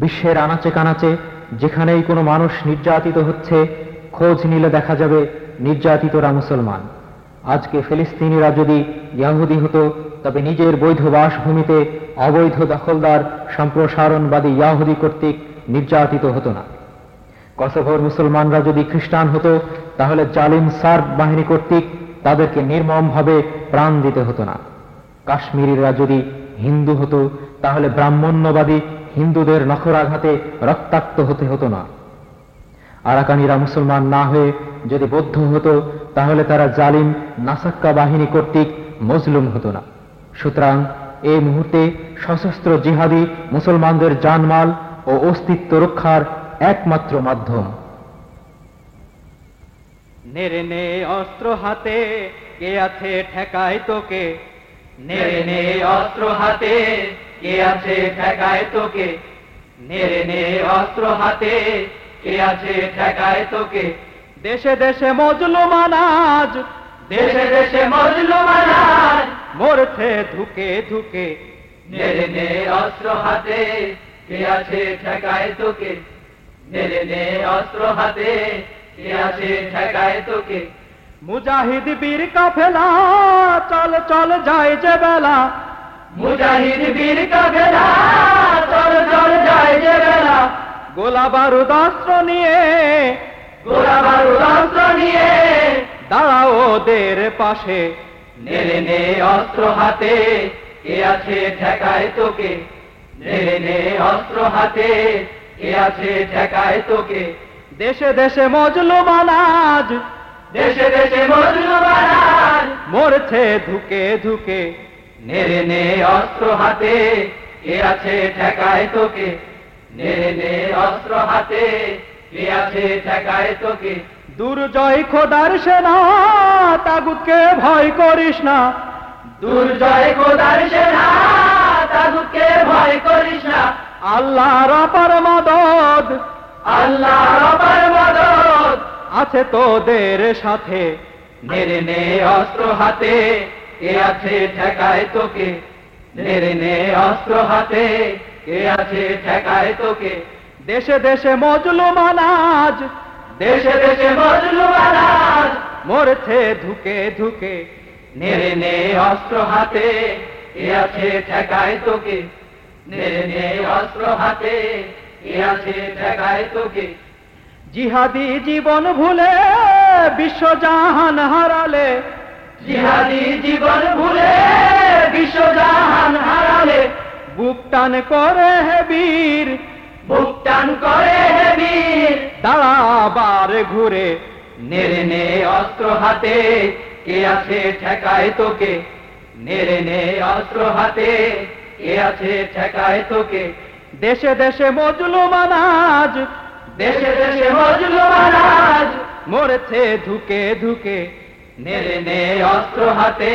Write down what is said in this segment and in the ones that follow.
বিশ্বের আনাচে কানাচে, যেখানেই কোনো মানুষ নির্যাতিত হচ্ছে, খোঁজ নিলে দেখা যাবে নির্যাতিতরা মুসলমান। আজকে ফিলিস্তিনিরা যদি ইয়াহুদি হতো, তবে নিজের বৈধ বাসভূমিতে অবৈধ দখলদার, সম্প্রসারণবাদী ইয়াহুদি কর্তৃক নির্যাতিত হতো না। কসোভোর মুসলমানরা যদি খ্রিস্টান হতো, তাহলে জালিম সার্ব বাহিনী কর্তৃক তাদেরকে নির্মমভাবে প্রাণ দিতে হতো না। কাশ্মীরিরা যদি হিন্দু হতো, তাহলে ব্রাহ্মণ্যবাদী হিন্দুদের নখরাঘাতে রক্তাক্ত হতে হতো না। আরাকানিরা মুসলমান না হয়ে যদি বৌদ্ধ হতো, তাহলে তারা জালিম নাসাক্কা বাহিনী কর্তৃক মজলুম হতো না। সুতরাং এই মুহূর্তে সশস্ত্র জিহাদি মুসলমানদের জানমাল ও অস্তিত্ব রক্ষার একমাত্র মাধ্যম। নেড়ে নে অস্ত্র হাতে, কে আছে ঠেকায় তোকে? নেড়ে নে অস্ত্র হাতে কে আছে ঠেকায় তোকে? নেড়ে নে অস্ত্র হাতে। কে আছে ঠেকায় তোকে? দেশে দেশে মজলুমান আজ দেশে দেশে মজলুমান আজ মরছে ধুকে ধুকে। নেড়ে নে অস্ত্র হাতে। কে আছে ঠেকায় তোকে? নেড়ে নে অস্ত্র হাতে। কে আছে ঠেকায় তোকে? মুজাহিদ বীর কাফেলা, চল চল যায় যে বেলা। মুজাহিদ বীর চল যায় যে বেলা। গোলা বারুদ অস্ত্র নিয়ে গোলা বারুদ অস্ত্র নিয়ে। দাঁড়াও ওদের পাশে। নেড়ে নে অস্ত্র হাতে কে আছে ঠেকায় তোকে? নেড়ে নে অস্ত্র হাতে কে আছে ঠেকায় তোকে? দেশে দেশে মজলুমান আজ। দেশে দেশে মজলুমান আজ। মরছে ধুকে ধুকে। নেড়ে নে অস্ত্র হাতে কে আছে ঠেকায় তোকে? নেড়ে নে অস্ত্র হাতে কে আছে ঠেকায় তোকে? দুর্জয় খোদার সেনা তাগুতকে ভয় করিস না। দুর্জয় খোদার সেনা তাগুতকে ভয় করিস না। আল্লাহর অপার মদদ আল্লাহর অপার মদদ আছে তোদের সাথে। নেড়ে নে অস্ত্র হাতে কে আছে ঠেকায় তোকে? নেড়ে নে অস্ত্র হাতে। কে আছে ঠেকায় তোকে? দেশে দেশে মজলুমান আজ দেশে দেশে মজলুমান আজ মরছে ধুকে ধুকে। নেড়ে নে অস্ত্র হাতে। কে আছে ঠেকায় তোকে? নেড়ে নে অস্ত্র হাতে। কে আছে ঠেকায় তোকে? জিহাদি জীবন ভুলে বিশ্বজাহান হারালে। জিহাদি জীবন ভুলে বিশ্বজাহান হারালে। বুক টান করে হে বীর। বুক টান করে হে বীর। দাঁড়াবার ঘুরে। নেড়ে নে অস্ত্র হাতে কে আছে ঠেকায় তোকে? নেড়ে নে অস্ত্র হাতে কে আছে ঠেকায় তোকে? দেশে দেশে মজলুমান আজ দেশে দেশে মজলুমান আজ মরেছে ধুকে ধুকে। নেড়ে নে অস্ত্র হাতে,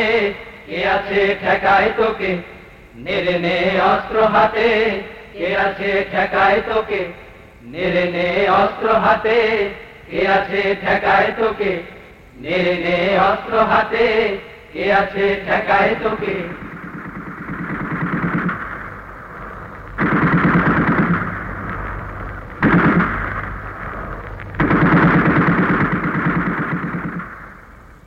কে আছে ঠেকায় তোকে? নেড়ে নে অস্ত্র হাতে, কে আছে ঠেকায় তোকে? নেড়ে নে অস্ত্র হাতে, কে আছে ঠেকায় তোকে? নেড়ে নে অস্ত্র হাতে, কে আছে ঠেকায় তোকে?